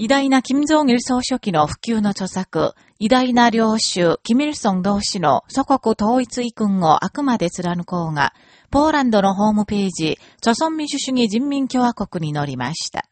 偉大な金正義総書記の普及の著作、偉大な領主、キミルソン同士の祖国統一遺訓をあくまで貫こうが、ポーランドのホームページ、著存民主主義人民共和国に載りました。